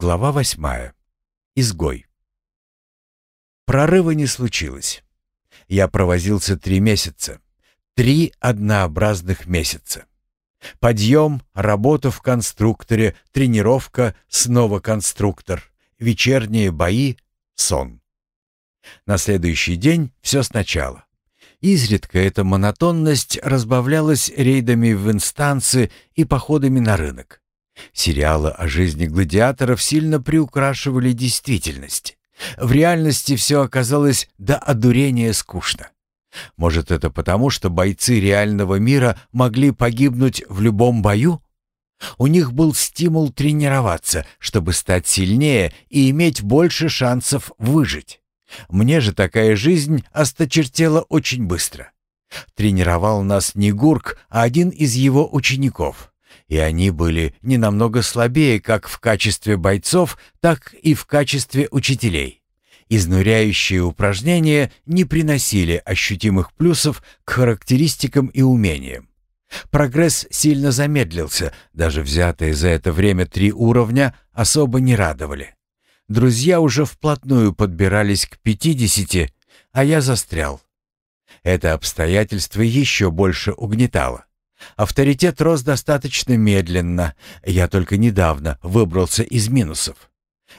Глава восьмая. Изгой. Прорыва не случилось. Я провозился три месяца. Три однообразных месяца. Подъем, работа в конструкторе, тренировка, снова конструктор, вечерние бои, сон. На следующий день все сначала. Изредка эта монотонность разбавлялась рейдами в инстанции и походами на рынок. Сериалы о жизни гладиаторов сильно приукрашивали действительность. В реальности все оказалось до одурения скучно. Может, это потому, что бойцы реального мира могли погибнуть в любом бою? У них был стимул тренироваться, чтобы стать сильнее и иметь больше шансов выжить. Мне же такая жизнь осточертела очень быстро. Тренировал нас не Гурк, а один из его учеников. И они были не намного слабее как в качестве бойцов, так и в качестве учителей. Изнуряющие упражнения не приносили ощутимых плюсов к характеристикам и умениям. Прогресс сильно замедлился, даже взятые за это время три уровня особо не радовали. Друзья уже вплотную подбирались к пятидесяти, а я застрял. Это обстоятельство еще больше угнетало. Авторитет рос достаточно медленно, я только недавно выбрался из минусов.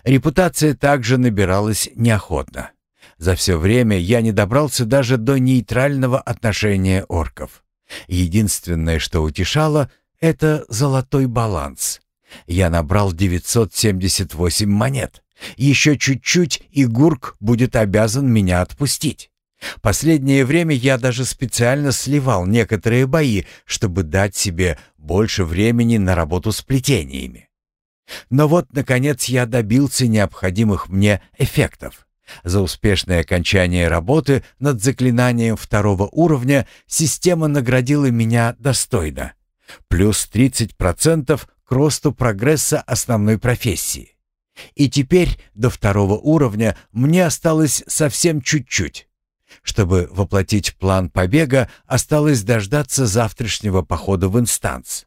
Репутация также набиралась неохотно. За все время я не добрался даже до нейтрального отношения орков. Единственное, что утешало, это золотой баланс. Я набрал 978 монет. Еще чуть-чуть, и Гурк будет обязан меня отпустить. Последнее время я даже специально сливал некоторые бои, чтобы дать себе больше времени на работу с плетениями. Но вот, наконец, я добился необходимых мне эффектов. За успешное окончание работы над заклинанием второго уровня система наградила меня достойно. Плюс 30% к росту прогресса основной профессии. И теперь до второго уровня мне осталось совсем чуть-чуть. Чтобы воплотить план побега, осталось дождаться завтрашнего похода в инстанс.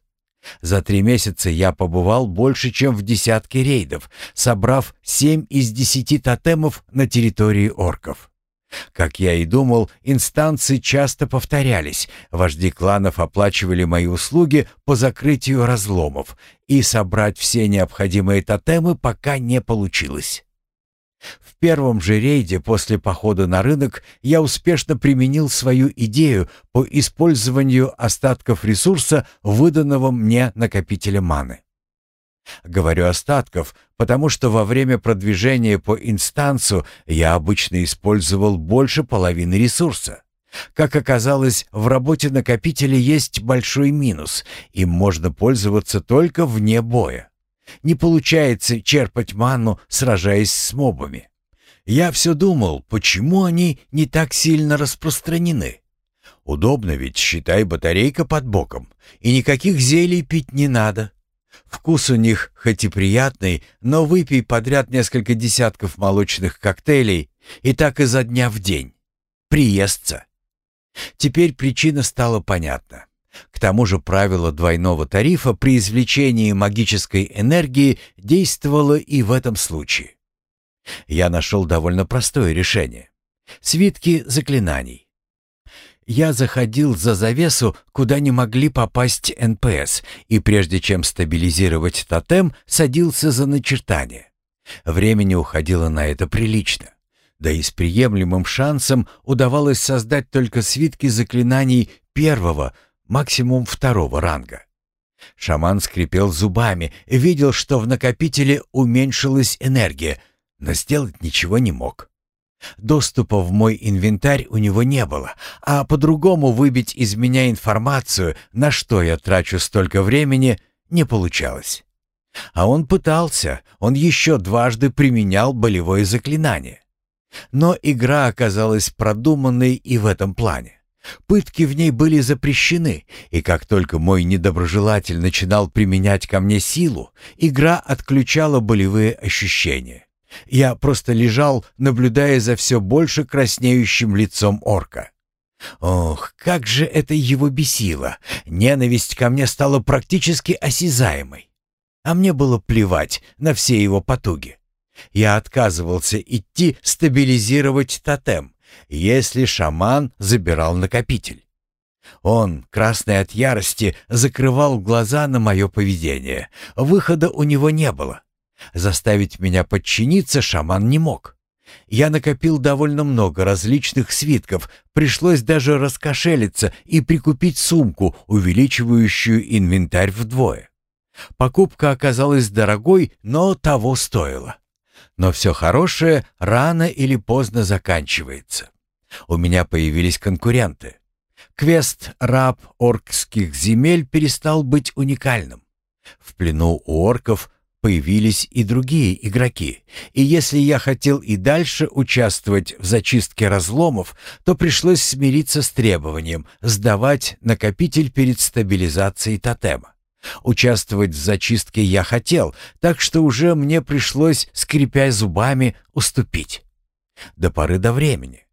За три месяца я побывал больше, чем в десятке рейдов, собрав семь из десяти тотемов на территории орков. Как я и думал, инстанции часто повторялись. Вожди кланов оплачивали мои услуги по закрытию разломов, и собрать все необходимые тотемы пока не получилось. Первом же рейде после похода на рынок я успешно применил свою идею по использованию остатков ресурса, выданного мне накопителя маны. Говорю остатков, потому что во время продвижения по инстанцу я обычно использовал больше половины ресурса. Как оказалось, в работе накопителя есть большой минус. Им можно пользоваться только вне боя. Не получается черпать ману, сражаясь с мобами. Я все думал, почему они не так сильно распространены. Удобно ведь, считай, батарейка под боком, и никаких зелий пить не надо. Вкус у них хоть и приятный, но выпей подряд несколько десятков молочных коктейлей, и так изо дня в день. Приестся. Теперь причина стала понятна. К тому же правило двойного тарифа при извлечении магической энергии действовало и в этом случае. Я нашел довольно простое решение. Свитки заклинаний. Я заходил за завесу, куда не могли попасть НПС, и прежде чем стабилизировать тотем, садился за начертание. Времени уходило на это прилично. Да и с приемлемым шансом удавалось создать только свитки заклинаний первого, максимум второго ранга. Шаман скрипел зубами, видел, что в накопителе уменьшилась энергия, но сделать ничего не мог. Доступа в мой инвентарь у него не было, а по-другому выбить из меня информацию, на что я трачу столько времени, не получалось. А он пытался, он еще дважды применял болевое заклинание. Но игра оказалась продуманной и в этом плане. Пытки в ней были запрещены, и как только мой недоброжелатель начинал применять ко мне силу, игра отключала болевые ощущения. Я просто лежал, наблюдая за все больше краснеющим лицом орка. Ох, как же это его бесило! Ненависть ко мне стала практически осязаемой. А мне было плевать на все его потуги. Я отказывался идти стабилизировать тотем, если шаман забирал накопитель. Он, красный от ярости, закрывал глаза на мое поведение. Выхода у него не было. Заставить меня подчиниться шаман не мог. Я накопил довольно много различных свитков, пришлось даже раскошелиться и прикупить сумку, увеличивающую инвентарь вдвое. Покупка оказалась дорогой, но того стоила. Но все хорошее рано или поздно заканчивается. У меня появились конкуренты. Квест «Раб оркских земель» перестал быть уникальным. В плену у орков появились и другие игроки, и если я хотел и дальше участвовать в зачистке разломов, то пришлось смириться с требованием сдавать накопитель перед стабилизацией тотема. Участвовать в зачистке я хотел, так что уже мне пришлось, скрипя зубами, уступить. До поры до времени.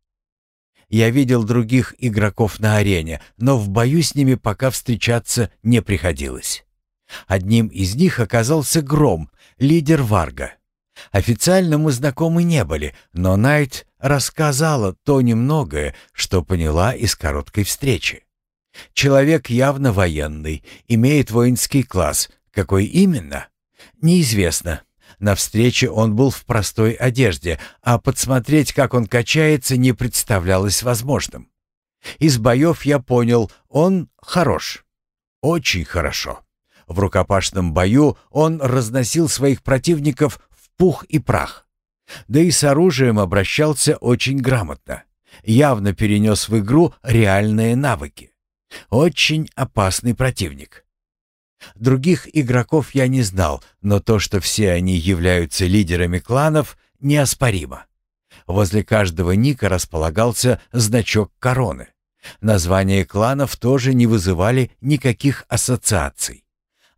Я видел других игроков на арене, но в бою с ними пока встречаться не приходилось. Одним из них оказался Гром, лидер Варга. Официально мы знакомы не были, но Найт рассказала то немногое, что поняла из короткой встречи. Человек явно военный, имеет воинский класс. Какой именно? Неизвестно. На встрече он был в простой одежде, а подсмотреть, как он качается, не представлялось возможным. Из боев я понял, он хорош. Очень хорошо. В рукопашном бою он разносил своих противников в пух и прах. Да и с оружием обращался очень грамотно. Явно перенес в игру реальные навыки. Очень опасный противник. Других игроков я не знал, но то, что все они являются лидерами кланов, неоспоримо. Возле каждого ника располагался значок короны. Названия кланов тоже не вызывали никаких ассоциаций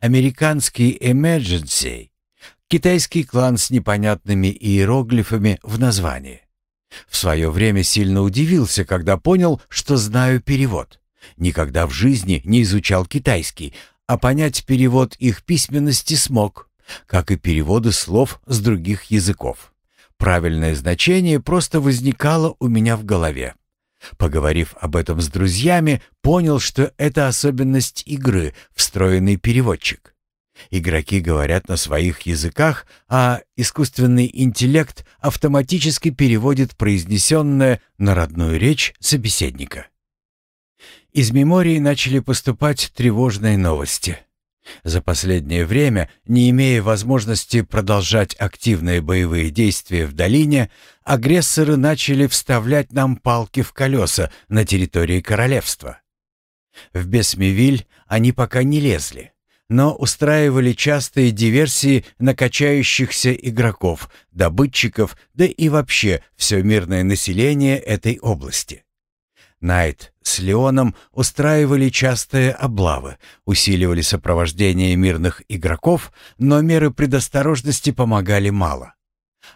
американский Emergency, китайский клан с непонятными иероглифами в названии. В свое время сильно удивился, когда понял, что знаю перевод. Никогда в жизни не изучал китайский, а понять перевод их письменности смог, как и переводы слов с других языков. Правильное значение просто возникало у меня в голове. Поговорив об этом с друзьями, понял, что это особенность игры, встроенный переводчик. Игроки говорят на своих языках, а искусственный интеллект автоматически переводит произнесенное на родную речь собеседника. Из мемории начали поступать тревожные новости. За последнее время, не имея возможности продолжать активные боевые действия в долине, агрессоры начали вставлять нам палки в колеса на территории королевства. В Бесмевиль они пока не лезли, но устраивали частые диверсии на качающихся игроков, добытчиков, да и вообще все мирное население этой области. Найт с Леоном устраивали частые облавы, усиливали сопровождение мирных игроков, но меры предосторожности помогали мало.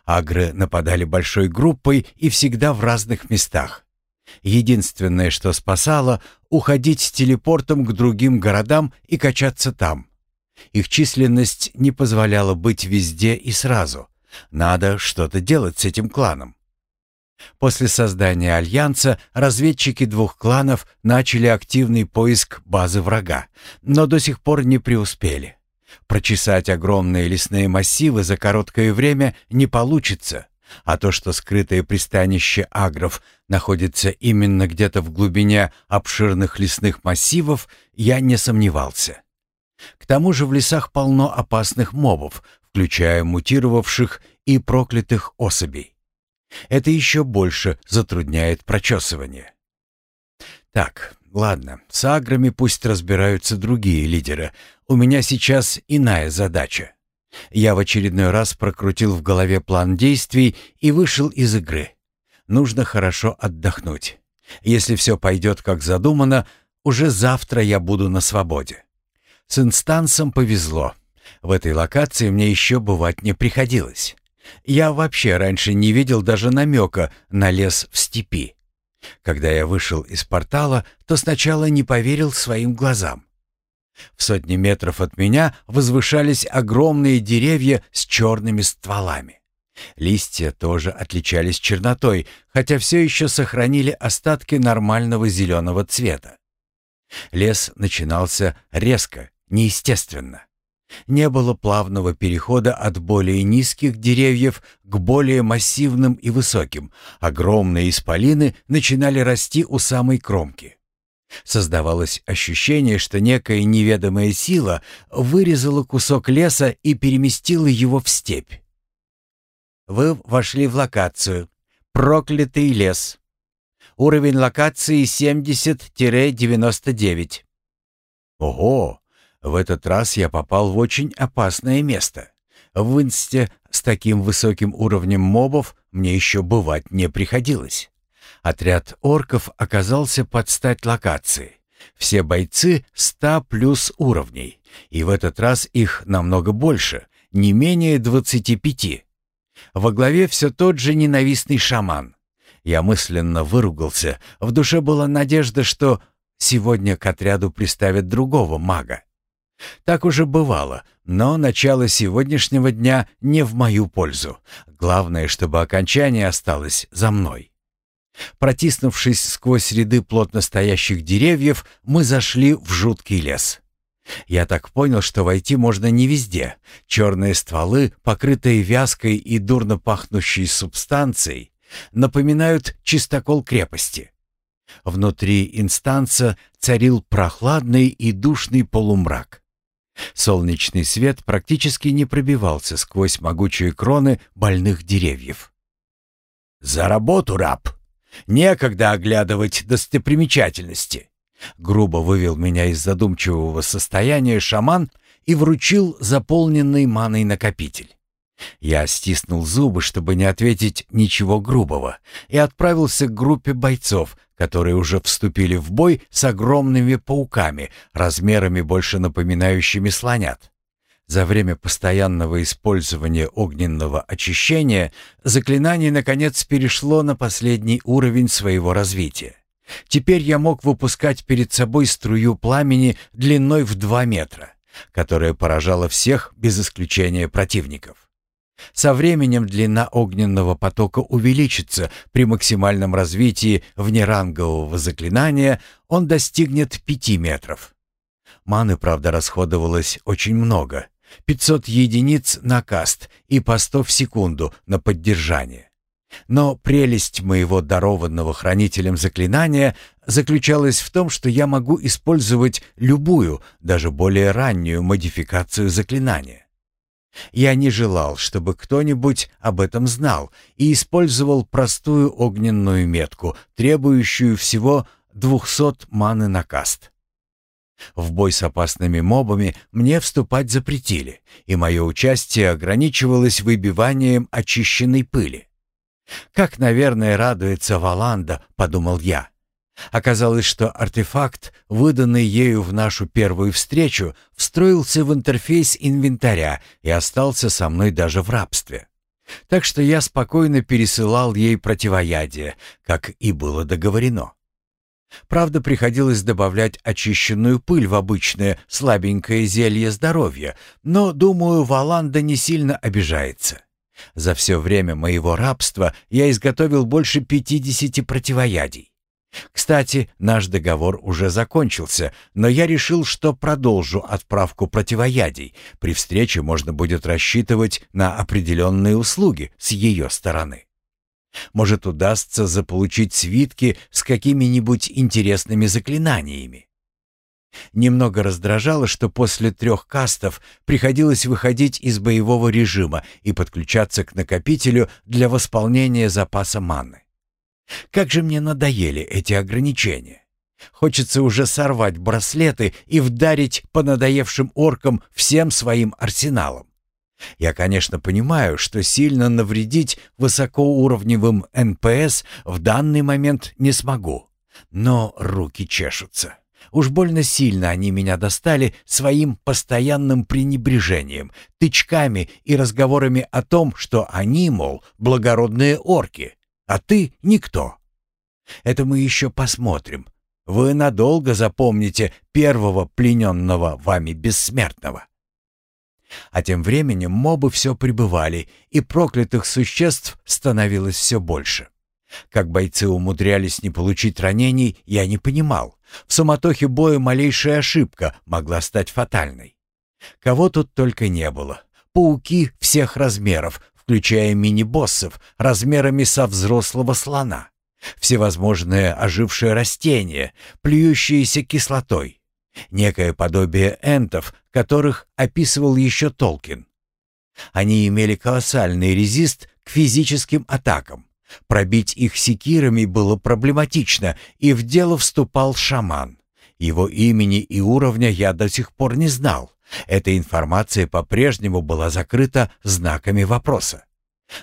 Агры нападали большой группой и всегда в разных местах. Единственное, что спасало — уходить телепортом к другим городам и качаться там. Их численность не позволяла быть везде и сразу. Надо что-то делать с этим кланом. После создания Альянса разведчики двух кланов начали активный поиск базы врага, но до сих пор не преуспели. Прочесать огромные лесные массивы за короткое время не получится, а то, что скрытое пристанище агров находится именно где-то в глубине обширных лесных массивов, я не сомневался. К тому же в лесах полно опасных мобов, включая мутировавших и проклятых особей. Это еще больше затрудняет прочесывание. Так, ладно, с аграми пусть разбираются другие лидеры. У меня сейчас иная задача. Я в очередной раз прокрутил в голове план действий и вышел из игры. Нужно хорошо отдохнуть. Если все пойдет как задумано, уже завтра я буду на свободе. С инстансом повезло. В этой локации мне еще бывать не приходилось. Я вообще раньше не видел даже намека на лес в степи. Когда я вышел из портала, то сначала не поверил своим глазам. В сотни метров от меня возвышались огромные деревья с черными стволами. Листья тоже отличались чернотой, хотя все еще сохранили остатки нормального зеленого цвета. Лес начинался резко, неестественно. Не было плавного перехода от более низких деревьев к более массивным и высоким. Огромные исполины начинали расти у самой кромки. Создавалось ощущение, что некая неведомая сила вырезала кусок леса и переместила его в степь. Вы вошли в локацию. Проклятый лес. Уровень локации 70-99. Ого! В этот раз я попал в очень опасное место. В Инсте с таким высоким уровнем мобов мне еще бывать не приходилось. Отряд орков оказался под стать локации. Все бойцы 100 плюс уровней, и в этот раз их намного больше, не менее 25. Во главе все тот же ненавистный шаман. Я мысленно выругался, в душе была надежда, что сегодня к отряду приставят другого мага. Так уже бывало, но начало сегодняшнего дня не в мою пользу. Главное, чтобы окончание осталось за мной. Протиснувшись сквозь ряды плотно стоящих деревьев, мы зашли в жуткий лес. Я так понял, что войти можно не везде. Черные стволы, покрытые вязкой и дурно пахнущей субстанцией, напоминают чистокол крепости. Внутри инстанса царил прохладный и душный полумрак. Солнечный свет практически не пробивался сквозь могучие кроны больных деревьев. «За работу, раб! Некогда оглядывать достопримечательности!» Грубо вывел меня из задумчивого состояния шаман и вручил заполненный маной накопитель. Я стиснул зубы, чтобы не ответить ничего грубого, и отправился к группе бойцов, которые уже вступили в бой с огромными пауками, размерами больше напоминающими слонят. За время постоянного использования огненного очищения заклинание наконец перешло на последний уровень своего развития. Теперь я мог выпускать перед собой струю пламени длиной в два метра, которая поражала всех без исключения противников. Со временем длина огненного потока увеличится. При максимальном развитии внерангового заклинания он достигнет 5 метров. Маны, правда, расходовалось очень много. 500 единиц на каст и по 100 в секунду на поддержание. Но прелесть моего дарованного хранителем заклинания заключалась в том, что я могу использовать любую, даже более раннюю модификацию заклинания. Я не желал, чтобы кто-нибудь об этом знал, и использовал простую огненную метку, требующую всего 200 маны на каст. В бой с опасными мобами мне вступать запретили, и мое участие ограничивалось выбиванием очищенной пыли. «Как, наверное, радуется Валанда», — подумал я. Оказалось, что артефакт, выданный ею в нашу первую встречу, встроился в интерфейс инвентаря и остался со мной даже в рабстве. Так что я спокойно пересылал ей противоядие, как и было договорено. Правда, приходилось добавлять очищенную пыль в обычное слабенькое зелье здоровья, но, думаю, Валанда не сильно обижается. За все время моего рабства я изготовил больше 50 противоядий. Кстати, наш договор уже закончился, но я решил, что продолжу отправку противоядий. При встрече можно будет рассчитывать на определенные услуги с ее стороны. Может, удастся заполучить свитки с какими-нибудь интересными заклинаниями. Немного раздражало, что после трех кастов приходилось выходить из боевого режима и подключаться к накопителю для восполнения запаса маны. Как же мне надоели эти ограничения. Хочется уже сорвать браслеты и вдарить по надоевшим оркам всем своим арсеналом. Я, конечно, понимаю, что сильно навредить высокоуровневым НПС в данный момент не смогу, но руки чешутся. Уж больно сильно они меня достали своим постоянным пренебрежением, тычками и разговорами о том, что они, мол, благородные орки, а ты никто. Это мы еще посмотрим. Вы надолго запомните первого плененного вами бессмертного. А тем временем мобы все прибывали, и проклятых существ становилось все больше. Как бойцы умудрялись не получить ранений, я не понимал. В суматохе боя малейшая ошибка могла стать фатальной. Кого тут только не было. Пауки всех размеров, включая мини-боссов, размерами со взрослого слона. Всевозможные ожившие растения, плюющиеся кислотой. Некое подобие энтов, которых описывал еще Толкин. Они имели колоссальный резист к физическим атакам. Пробить их секирами было проблематично, и в дело вступал шаман. Его имени и уровня я до сих пор не знал. Эта информация по-прежнему была закрыта знаками вопроса.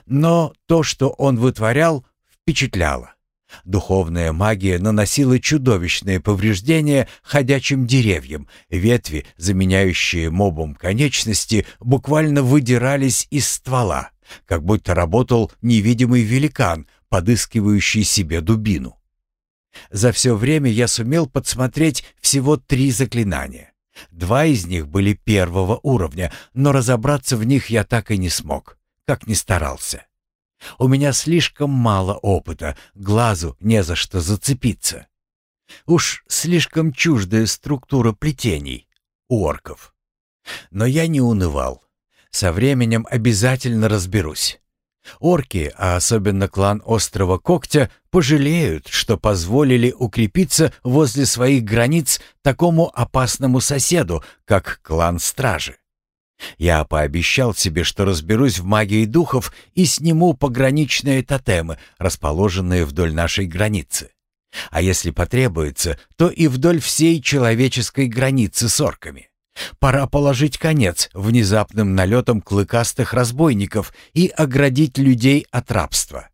Но то, что он вытворял, впечатляло. Духовная магия наносила чудовищные повреждения ходячим деревьям. Ветви, заменяющие мобом конечности, буквально выдирались из ствола, как будто работал невидимый великан, подыскивающий себе дубину. За все время я сумел подсмотреть всего три заклинания. Два из них были первого уровня, но разобраться в них я так и не смог, как ни старался. У меня слишком мало опыта, глазу не за что зацепиться. Уж слишком чуждая структура плетений у орков. Но я не унывал. Со временем обязательно разберусь. Орки, а особенно клан Острого Когтя, пожалеют, что позволили укрепиться возле своих границ такому опасному соседу, как клан Стражи. Я пообещал себе, что разберусь в магии духов и сниму пограничные тотемы, расположенные вдоль нашей границы. А если потребуется, то и вдоль всей человеческой границы с орками. Пора положить конец внезапным налетам клыкастых разбойников и оградить людей от рабства.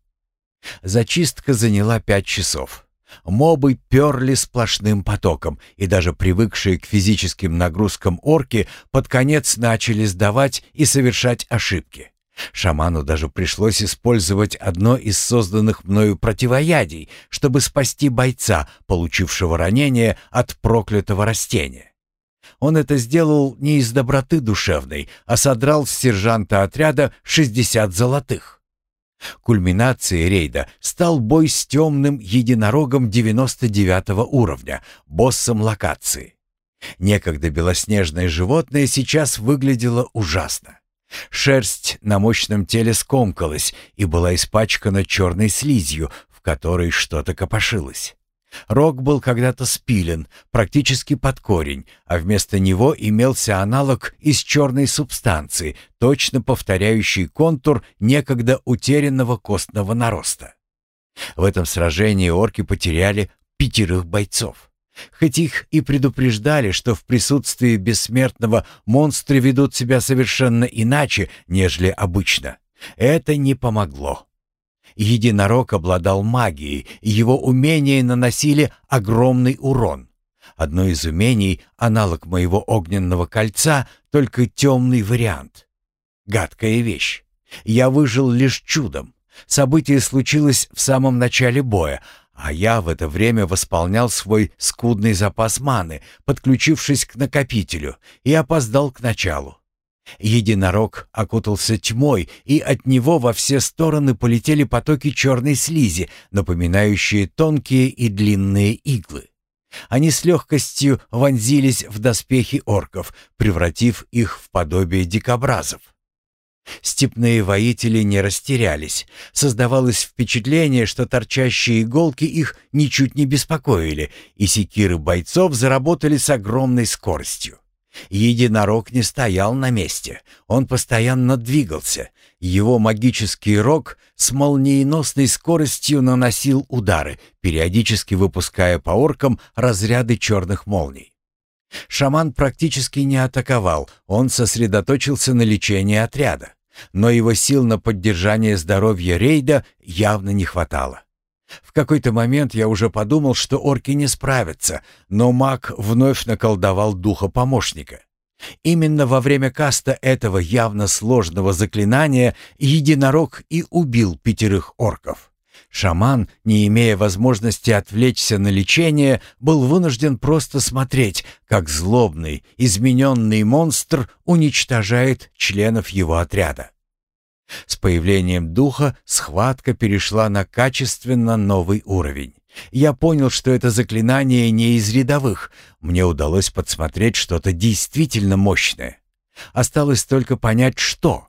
Зачистка заняла пять часов. Мобы перли сплошным потоком, и даже привыкшие к физическим нагрузкам орки под конец начали сдавать и совершать ошибки. Шаману даже пришлось использовать одно из созданных мною противоядий, чтобы спасти бойца, получившего ранение от проклятого растения. Он это сделал не из доброты душевной, а содрал с сержанта отряда 60 золотых. Кульминацией рейда стал бой с темным единорогом 99 уровня, боссом локации. Некогда белоснежное животное сейчас выглядело ужасно. Шерсть на мощном теле скомкалась и была испачкана черной слизью, в которой что-то копошилось. Рог был когда-то спилен, практически под корень, а вместо него имелся аналог из черной субстанции, точно повторяющий контур некогда утерянного костного нароста. В этом сражении орки потеряли пятерых бойцов. Хоть их и предупреждали, что в присутствии бессмертного монстры ведут себя совершенно иначе, нежели обычно, это не помогло. Единорог обладал магией, и его умения наносили огромный урон. Одно из умений — аналог моего огненного кольца, только темный вариант. Гадкая вещь. Я выжил лишь чудом. Событие случилось в самом начале боя, а я в это время восполнял свой скудный запас маны, подключившись к накопителю, и опоздал к началу. Единорог окутался тьмой, и от него во все стороны полетели потоки черной слизи, напоминающие тонкие и длинные иглы. Они с легкостью вонзились в доспехи орков, превратив их в подобие дикобразов. Степные воители не растерялись. Создавалось впечатление, что торчащие иголки их ничуть не беспокоили, и секиры бойцов заработали с огромной скоростью. Единорог не стоял на месте, он постоянно двигался. Его магический рог с молниеносной скоростью наносил удары, периодически выпуская по оркам разряды черных молний. Шаман практически не атаковал, он сосредоточился на лечении отряда. Но его сил на поддержание здоровья рейда явно не хватало. В какой-то момент я уже подумал, что орки не справятся, но маг вновь наколдовал духа помощника. Именно во время каста этого явно сложного заклинания единорог и убил пятерых орков. Шаман, не имея возможности отвлечься на лечение, был вынужден просто смотреть, как злобный, измененный монстр уничтожает членов его отряда. С появлением духа схватка перешла на качественно новый уровень. Я понял, что это заклинание не из рядовых. Мне удалось подсмотреть что-то действительно мощное. Осталось только понять, что.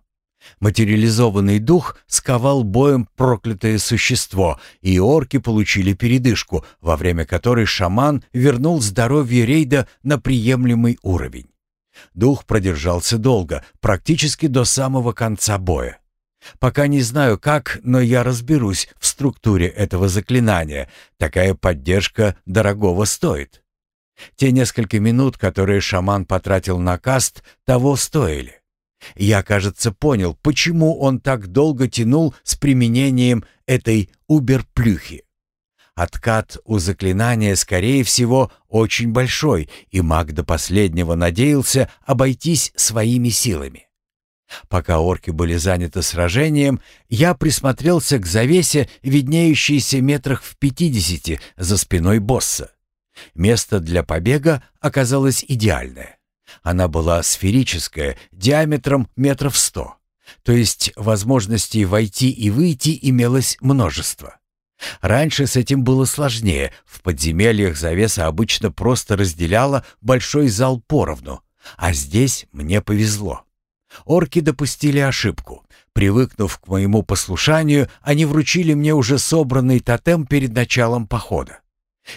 Материализованный дух сковал боем проклятое существо, и орки получили передышку, во время которой шаман вернул здоровье рейда на приемлемый уровень. Дух продержался долго, практически до самого конца боя. Пока не знаю как, но я разберусь в структуре этого заклинания. Такая поддержка дорогого стоит. Те несколько минут, которые шаман потратил на каст, того стоили. Я, кажется, понял, почему он так долго тянул с применением этой уберплюхи. Откат у заклинания, скорее всего, очень большой, и маг до последнего надеялся обойтись своими силами. Пока орки были заняты сражением, я присмотрелся к завесе, виднеющейся метрах в пятидесяти за спиной босса. Место для побега оказалось идеальное. Она была сферическая, диаметром метров сто. То есть возможностей войти и выйти имелось множество. Раньше с этим было сложнее. В подземельях завеса обычно просто разделяла большой зал поровну. А здесь мне повезло. Орки допустили ошибку. Привыкнув к моему послушанию, они вручили мне уже собранный тотем перед началом похода.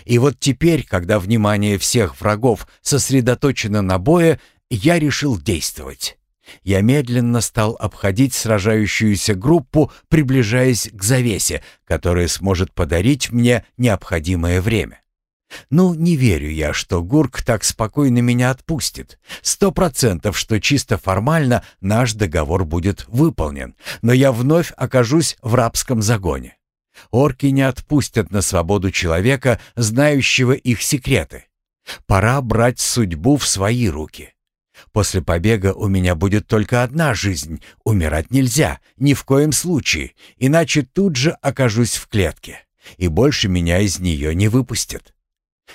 И вот теперь, когда внимание всех врагов сосредоточено на бое, я решил действовать. Я медленно стал обходить сражающуюся группу, приближаясь к завесе, которая сможет подарить мне необходимое время. Ну, не верю я, что Гурк так спокойно меня отпустит. Сто процентов, что чисто формально наш договор будет выполнен, но я вновь окажусь в рабском загоне. Орки не отпустят на свободу человека, знающего их секреты. Пора брать судьбу в свои руки. После побега у меня будет только одна жизнь. Умирать нельзя, ни в коем случае, иначе тут же окажусь в клетке, и больше меня из нее не выпустят.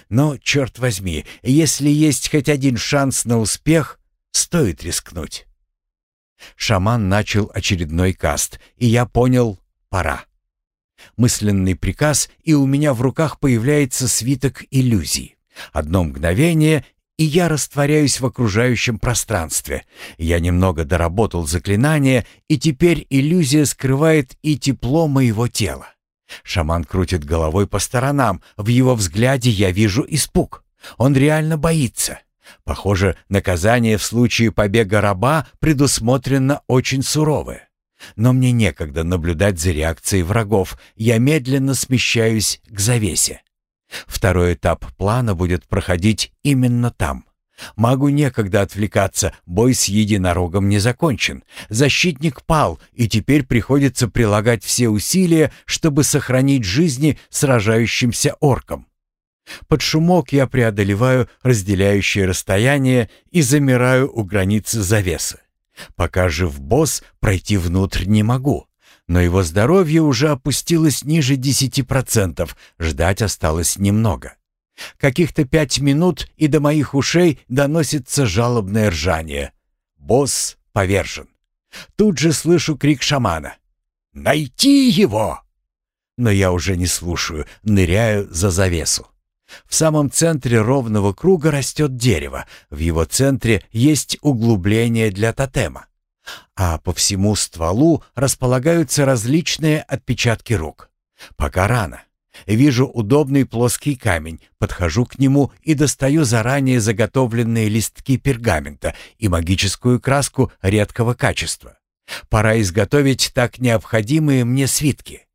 Но, черт возьми, если есть хоть один шанс на успех, стоит рискнуть. Шаман начал очередной каст, и я понял — пора. Мысленный приказ, и у меня в руках появляется свиток иллюзий. Одно мгновение, и я растворяюсь в окружающем пространстве. Я немного доработал заклинание, и теперь иллюзия скрывает и тепло моего тела. Шаман крутит головой по сторонам. В его взгляде я вижу испуг. Он реально боится. Похоже, наказание в случае побега раба предусмотрено очень суровое. Но мне некогда наблюдать за реакцией врагов. Я медленно смещаюсь к завесе. Второй этап плана будет проходить именно там. Магу некогда отвлекаться, бой с единорогом не закончен. Защитник пал, и теперь приходится прилагать все усилия, чтобы сохранить жизни сражающимся оркам. Под шумок я преодолеваю разделяющее расстояние и замираю у границы завесы. Пока жив босс, пройти внутрь не могу. Но его здоровье уже опустилось ниже 10%, ждать осталось немного. Каких-то пять минут, и до моих ушей доносится жалобное ржание. Босс повержен. Тут же слышу крик шамана. «Найти его!» Но я уже не слушаю, ныряю за завесу. В самом центре ровного круга растет дерево. В его центре есть углубление для тотема. А по всему стволу располагаются различные отпечатки рук. Пока рано. Вижу удобный плоский камень, подхожу к нему и достаю заранее заготовленные листки пергамента и магическую краску редкого качества. Пора изготовить так необходимые мне свитки.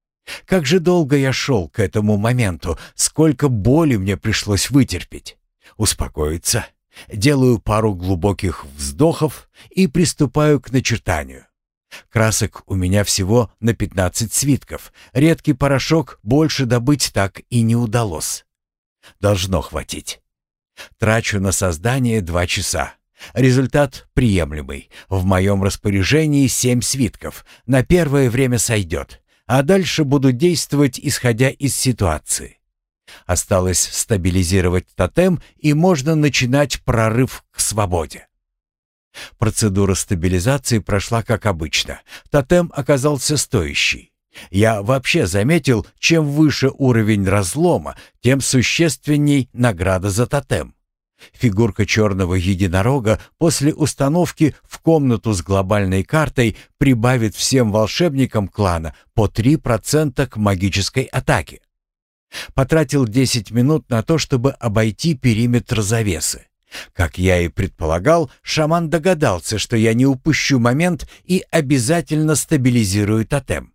Как же долго я шел к этому моменту, сколько боли мне пришлось вытерпеть. Успокоиться. Делаю пару глубоких вздохов и приступаю к начертанию. Красок у меня всего на 15 свитков. Редкий порошок больше добыть так и не удалось. Должно хватить. Трачу на создание два часа. Результат приемлемый. В моем распоряжении семь свитков. На первое время сойдет. а дальше буду действовать, исходя из ситуации. Осталось стабилизировать тотем, и можно начинать прорыв к свободе. Процедура стабилизации прошла как обычно. Тотем оказался стоящий. Я вообще заметил, чем выше уровень разлома, тем существенней награда за тотем. Фигурка черного единорога после установки в комнату с глобальной картой прибавит всем волшебникам клана по 3% к магической атаке. Потратил 10 минут на то, чтобы обойти периметр завесы. Как я и предполагал, шаман догадался, что я не упущу момент и обязательно стабилизирую тотем.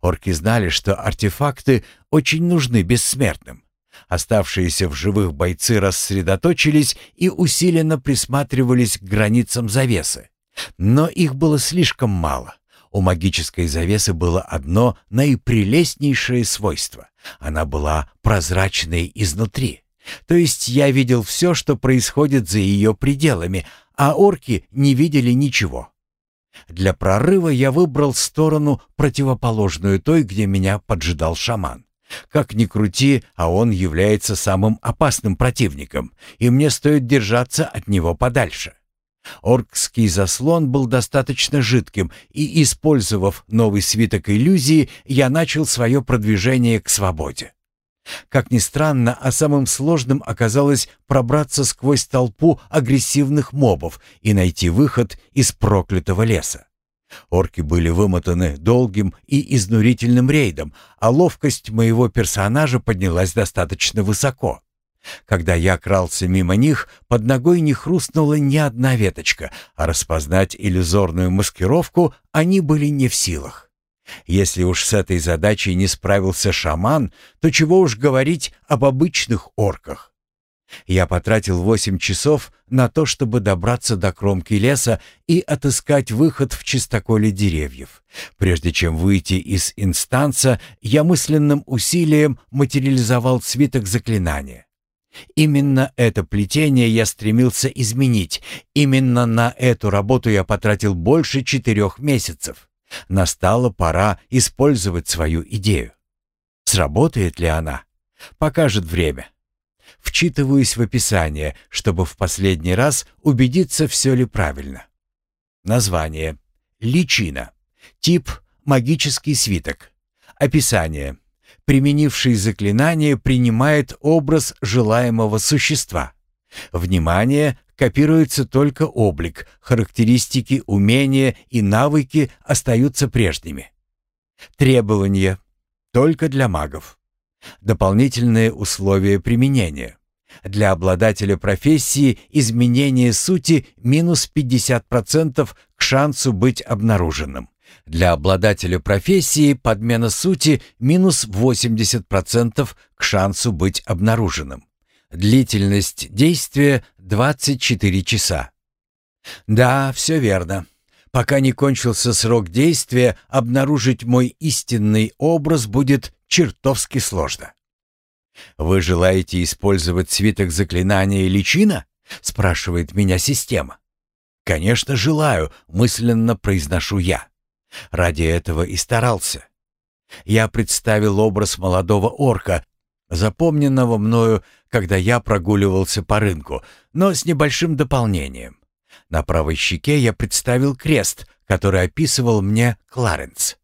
Орки знали, что артефакты очень нужны бессмертным. Оставшиеся в живых бойцы рассредоточились и усиленно присматривались к границам завесы. Но их было слишком мало. У магической завесы было одно наипрелестнейшее свойство. Она была прозрачной изнутри. То есть я видел все, что происходит за ее пределами, а орки не видели ничего. Для прорыва я выбрал сторону, противоположную той, где меня поджидал шаман. Как ни крути, а он является самым опасным противником, и мне стоит держаться от него подальше. Оркский заслон был достаточно жидким, и, использовав новый свиток иллюзии, я начал свое продвижение к свободе. Как ни странно, а самым сложным оказалось пробраться сквозь толпу агрессивных мобов и найти выход из проклятого леса. Орки были вымотаны долгим и изнурительным рейдом, а ловкость моего персонажа поднялась достаточно высоко. Когда я крался мимо них, под ногой не хрустнула ни одна веточка, а распознать иллюзорную маскировку они были не в силах. Если уж с этой задачей не справился шаман, то чего уж говорить об обычных орках. Я потратил восемь часов на то, чтобы добраться до кромки леса и отыскать выход в чистоколе деревьев. Прежде чем выйти из инстанса, я мысленным усилием материализовал свиток заклинания. Именно это плетение я стремился изменить. Именно на эту работу я потратил больше четырех месяцев. Настала пора использовать свою идею. Сработает ли она? Покажет время. Вчитываюсь в описание, чтобы в последний раз убедиться, все ли правильно. Название. Личина. Тип магический свиток. Описание. Применивший заклинание принимает образ желаемого существа. Внимание, Копируется только облик, характеристики, умения и навыки остаются прежними. Требования только для магов. Дополнительные условия применения. Для обладателя профессии изменение сути минус 50% к шансу быть обнаруженным. Для обладателя профессии подмена сути минус 80% к шансу быть обнаруженным. Длительность действия 24 часа. Да, все верно. Пока не кончился срок действия, обнаружить мой истинный образ будет чертовски сложно. «Вы желаете использовать свиток заклинания личина?» — спрашивает меня система. «Конечно, желаю», — мысленно произношу я. Ради этого и старался. Я представил образ молодого орка, запомненного мною, когда я прогуливался по рынку, но с небольшим дополнением. На правой щеке я представил крест, который описывал мне Кларенс.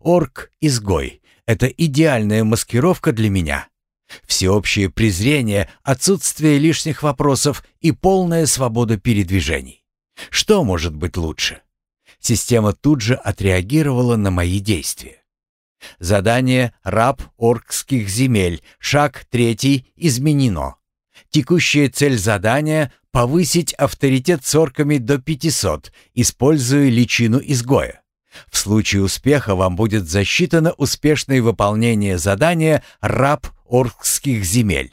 Орк-изгой — это идеальная маскировка для меня. Всеобщее презрение, отсутствие лишних вопросов и полная свобода передвижений. Что может быть лучше? Система тут же отреагировала на мои действия. Задание «Раб оркских земель», шаг третий, изменено. Текущая цель задания — повысить авторитет с орками до 500, используя личину изгоя. В случае успеха вам будет засчитано успешное выполнение задания «Раб оркских земель».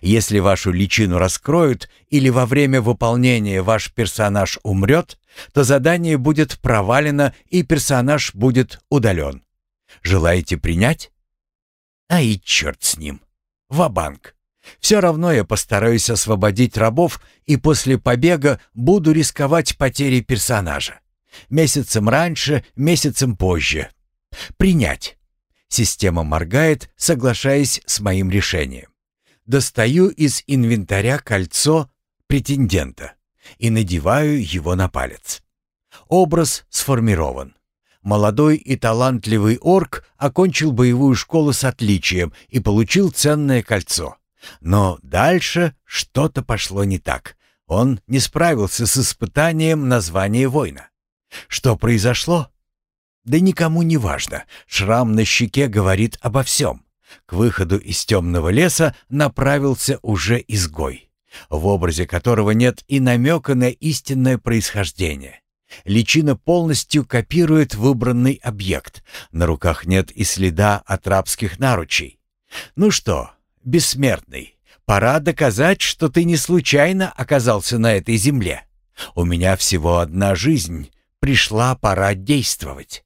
Если вашу личину раскроют или во время выполнения ваш персонаж умрет, то задание будет провалено и персонаж будет удален. Желаете принять? А и черт с ним. Ва-банк. Все равно я постараюсь освободить рабов и после побега буду рисковать потерей персонажа. Месяцем раньше, месяцем позже. Принять. Система моргает, соглашаясь с моим решением. Достаю из инвентаря кольцо претендента и надеваю его на палец. Образ сформирован. Молодой и талантливый орк окончил боевую школу с отличием и получил ценное кольцо. Но дальше что-то пошло не так. Он не справился с испытанием названия воина. Что произошло? Да никому не важно. Шрам на щеке говорит обо всем. К выходу из темного леса направился уже изгой, в образе которого нет и намека на истинное происхождение. Личина полностью копирует выбранный объект. На руках нет и следа от рабских наручей. Ну что, бессмертный, пора доказать, что ты не случайно оказался на этой земле. У меня всего одна жизнь. Пришла пора действовать.